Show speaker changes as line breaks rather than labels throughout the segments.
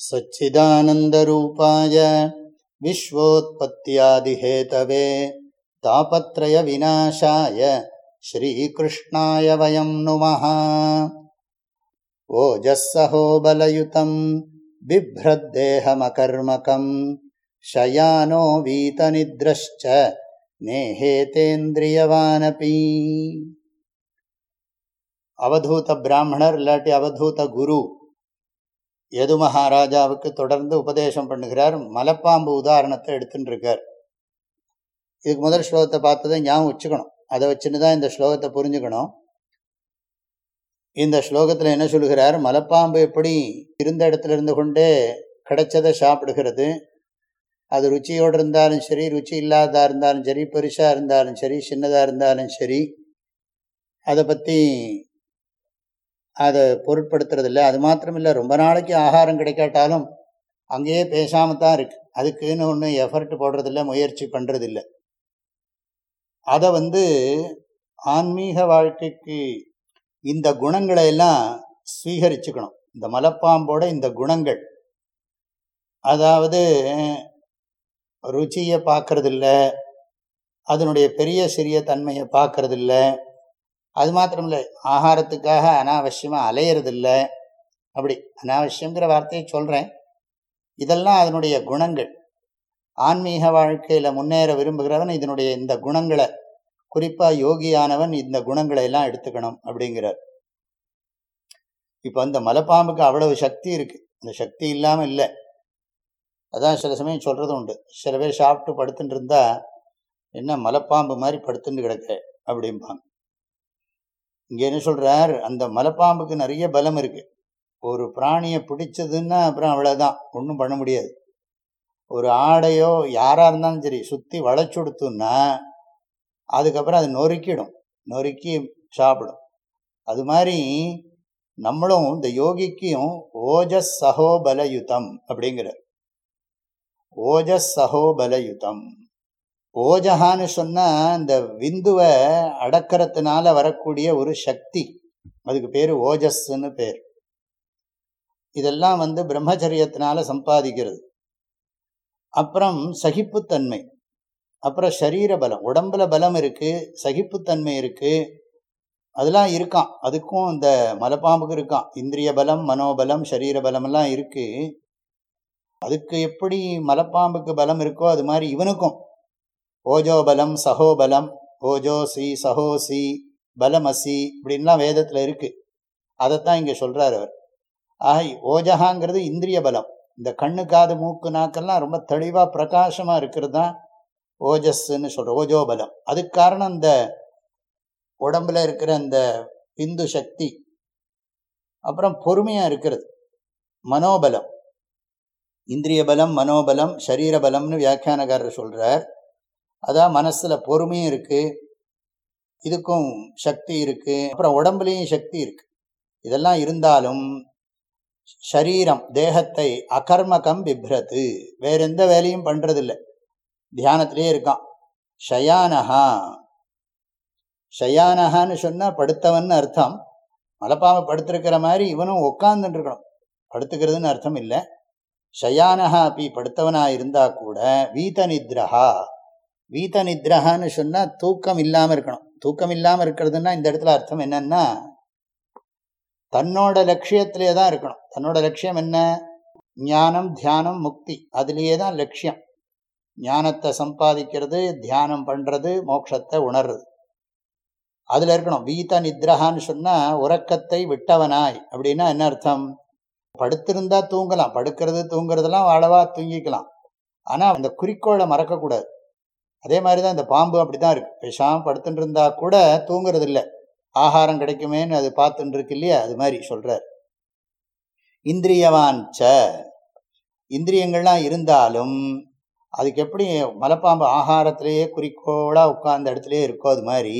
सच्चिदानन्दरूपाय विश्वोत्पत्यादिहेतवे तापत्रयविनाशाय श्रीकृष्णाय वयं नुमः। ओजः सहो बलयुतम् बिभ्रद्देहमकर्मकम् शयानो वीतनिद्रश्च नेहेतेन्द्रियवानपि। अवधूतब्राह्मणर्लटि अवधूतगुरु அவதூத யது மகாராஜாவுக்கு தொடர்ந்து உபதேசம் பண்ணுகிறார்? மலைப்பாம்பு உதாரணத்தை எடுத்துட்டு இருக்கார் இதுக்கு முதல் ஸ்லோகத்தை பார்த்ததை ஞாபகம் வச்சுக்கணும். அதை வச்சுன்னு தான் இந்த ஸ்லோகத்தை புரிஞ்சுக்கணும். இந்த ஸ்லோகத்தில் என்ன சொல்கிறார் மலைப்பாம்பு எப்படி இருந்த இடத்துல இருந்து கொண்டே கிடைச்சதை சாப்பிடுகிறது. அது ருச்சியோடு இருந்தாலும் சரி ருச்சி இல்லாததாக இருந்தாலும் சரி பெருசாக இருந்தாலும் சரி சின்னதாக இருந்தாலும் சரி அதை பற்றி அதை பொருட்படுத்துறதில்ல. அது மாத்திரமில்லை. ரொம்ப நாளைக்கு ஆகாரம் கிடைக்காட்டாலும் அங்கேயே பேசாமல் தான் இருக்குது அதுக்குன்னு ஒன்று எஃபர்ட் போடுறதில்ல முயற்சி பண்ணுறதில்ல அதை வந்து ஆன்மீக வாழ்க்கைக்கு இந்த குணங்களை எல்லாம் ஸ்வீகரிச்சுக்கணும் இந்த மலப்பாம்போட இந்த குணங்கள். அதாவது ருச்சியை பார்க்கறதில்ல. அதனுடைய பெரிய சிறிய தன்மையை பார்க்கறதில்ல. அது மாத்திரமில்லை ஆகாரத்துக்காக அனாவசியமாக அலையிறதில்ல. அப்படி அனாவசியங்கிற வார்த்தையை சொல்கிறேன் இதெல்லாம் அதனுடைய குணங்கள். ஆன்மீக வாழ்க்கையில் முன்னேற விரும்புகிறவன் இதனுடைய இந்த குணங்களை குறிப்பாக யோகியானவன் இந்த குணங்களை எல்லாம் எடுத்துக்கணும் அப்படிங்கிறார். இப்போ அந்த மலைப்பாம்புக்கு அவ்வளவு சக்தி இருக்குது அந்த சக்தி இல்லாமல் இல்லை. அதான் சில சமயம் சொல்கிறது உண்டு. சில பேர் சாப்பிட்டு படுத்துட்டு இருந்தால் என்ன மலைப்பாம்பு மாதிரி படுத்துட்டு கிடக்க அப்படிம்பாங்க. இங்கே என்ன சொல்கிறார் அந்த மலைப்பாம்புக்கு நிறைய பலம் இருக்குது ஒரு பிராணியை பிடிச்சதுன்னா அப்புறம் அவ்வளோதான் ஒன்றும் பண்ண முடியாது. ஒரு ஆடையோ யாராக இருந்தாலும் சரி சுற்றி வளைச்சுடுத்துன்னா அதுக்கப்புறம் அது நொறுக்கிடும். நொறுக்கி சாப்பிடும். அது மாதிரி நம்மளும் இந்த யோகிக்கும் ஓஜஸ் சகோபலயுதம் அப்படிங்கிறார். ஓஜஸ் சகோபலயுதம். ஓஜகான்னு சொன்னால் இந்த விந்துவை அடக்கிறதுனால வரக்கூடிய ஒரு சக்தி. அதுக்கு பேர் ஓஜஸ்ன்னு பேர். இதெல்லாம் வந்து பிரம்மச்சரியத்தினால சம்பாதிக்கிறது. அப்புறம் சகிப்புத்தன்மை. அப்புறம் சரீர பலம். உடம்புல பலம் இருக்குது சகிப்புத்தன்மை இருக்குது அதெல்லாம் இருக்கான் அதுக்கும் இந்த மலைப்பாம்புக்கு இருக்கான் இந்திரிய பலம் மனோபலம் சரீர பலமெல்லாம் இருக்குது அதுக்கு எப்படி மலைப்பாம்புக்கு பலம் இருக்கோ அது மாதிரி இவனுக்கும் ஓஜோபலம் சகோபலம் ஓஜோசி சகோசி பலமசி இப்படின்லாம் வேதத்தில் இருக்குது அதைத்தான் இங்கே சொல்கிறார் அவர். ஆக ஓஜகாங்கிறது இந்திரிய பலம். இந்த கண்ணு காது மூக்கு நாக்கெல்லாம் ரொம்ப தெளிவாக பிரகாசமாக இருக்கிறது தான் ஓஜஸ்ன்னு சொல்கிறோம் ஓஜோபலம். அதுக்கு காரணம் இந்த உடம்பில் இருக்கிற அந்த இந்து சக்தி. அப்புறம் பொறுமையாக இருக்கிறது. மனோபலம். இந்திரிய பலம் மனோபலம் சரீர பலம்னு சொல்கிறார் அதான் மனசில் பொறுமையும் இருக்குது இதுக்கும் சக்தி இருக்குது அப்புறம் உடம்புலேயும் சக்தி இருக்குது இதெல்லாம் இருந்தாலும் ஷரீரம் தேகத்தை அகர்மகம் பிப்ரத்து. வேற எந்த வேலையும் பண்ணுறதில்லை தியானத்திலே இருக்கான். ஷயானஹா. ஷயானஹான்னு சொன்னால் படுத்தவன் அர்த்தம். மலைப்பாம்பு படுத்திருக்கிற மாதிரி இவனும் உட்காந்துட்டு இருக்கணும் படுத்துக்கிறதுன்னு அர்த்தம் இல்லை. ஷயானஹா அப்படி படுத்தவனாக இருந்தால் கூட வீத நித்ரஹா வீத நித்ரஹான்னு சொன்னால் தூக்கம் இல்லாமல் இருக்கணும். தூக்கம் இல்லாமல் இருக்கிறதுனா இந்த இடத்துல அர்த்தம் என்னன்னா தன்னோட லட்சியத்திலே தான் இருக்கணும். தன்னோட லட்சியம் என்ன? ஞானம் தியானம் முக்தி. அதுலேயே தான் லட்சியம். ஞானத்தை சம்பாதிக்கிறது தியானம் பண்ணுறது மோட்சத்தை உணர்றது. அதில் இருக்கணும். வீத நித்ரஹான்னு சொன்னால் உறக்கத்தை விட்டவனாய் அப்படின்னா என்ன அர்த்தம்? படுத்திருந்தா தூங்கலாம். படுக்கிறது தூங்குறதெல்லாம் அளவாக தூங்கிக்கலாம். ஆனால் அந்த குறிக்கோளை மறக்கக்கூடாது. அதே மாதிரி தான் இந்த பாம்பு அப்படி தான் இருக்குது பேசாமல் படுத்துட்டு இருந்தா கூட தூங்குறது இல்லை ஆகாரம் கிடைக்குமேன்னு அது பார்த்துட்டு இருக்கு இல்லையா? அது மாதிரி சொல்கிறார் இந்திரியவான் ச. இந்திரியங்கள்லாம் இருந்தாலும் அதுக்கு எப்படி மலைப்பாம்பு ஆகாரத்திலேயே குறிக்கோளாக உட்கார்ந்த இடத்துலையே இருக்கோ அது மாதிரி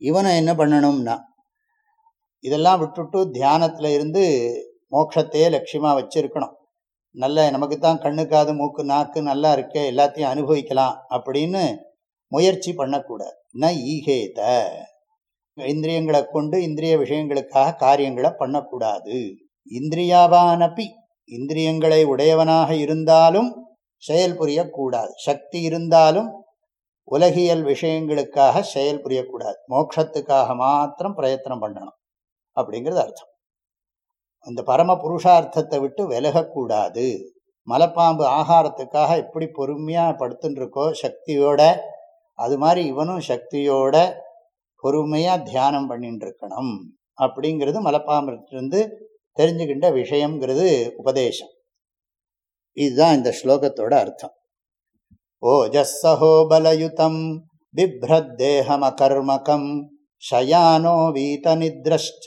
இவனை என்ன பண்ணணும்னா இதெல்லாம் விட்டுட்டு தியானத்தில் இருந்து மோட்சத்தையே லட்சியமாக வச்சுருக்கணும். நல்ல நமக்கு தான் கண்ணு காது மூக்கு நாக்கு நல்லா இருக்கே எல்லாத்தையும் அனுபவிக்கலாம் அப்படின்னு முயற்சி பண்ணக்கூடாது. ந ஈகேத. இந்திரியங்களை கொண்டு இந்திரிய விஷயங்களுக்காக காரியங்களை பண்ணக்கூடாது. இந்திரியாவானப்பி இந்திரியங்களை உடையவனாக இருந்தாலும் செயல் புரியக்கூடாது. சக்தி இருந்தாலும் உலகியல் விஷயங்களுக்காக செயல் புரியக்கூடாது. மோட்சத்துக்காக மாத்திரம் பிரயத்தனம் பண்ணணும் அப்படிங்கிறது அர்த்தம். இந்த பரம புருஷார்த்தத்தை விட்டு விலகக்கூடாது. மலைப்பாம்பு ஆகாரத்துக்காக எப்படி பொறுமையாக படுத்துட்டுருக்கோ சக்தியோட அது மாதிரி இவனும் சக்தியோட பொறுமையாக தியானம் பண்ணிட்டு இருக்கணும் அப்படிங்கிறது மலைப்பாம்பிலிருந்து தெரிஞ்சுக்கின்ற விஷயங்கிறது உபதேசம். இதுதான் இந்த ஸ்லோகத்தோட அர்த்தம். ஓஜஸ்ஸஹோ பலயுதம் பிப்ரத்தேகமகர்மகம் ஷயானோ வீதநித்ரஷ்ட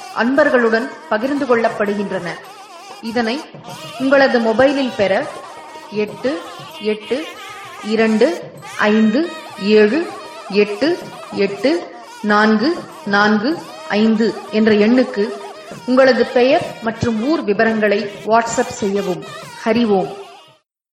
அன்பர்களுடன் பகிர்ந்து கொள்ளப்படுகின்றன. இதனை உங்களது மொபைலில் பெற எட்டு எட்டு இரண்டு ஐந்து ஏழு எட்டு எட்டு நான்கு நான்கு ஐந்து என்ற எண்ணுக்கு உங்களது பெயர் மற்றும் ஊர் விவரங்களை வாட்ஸ்அப் செய்யவும். ஹரிவோம்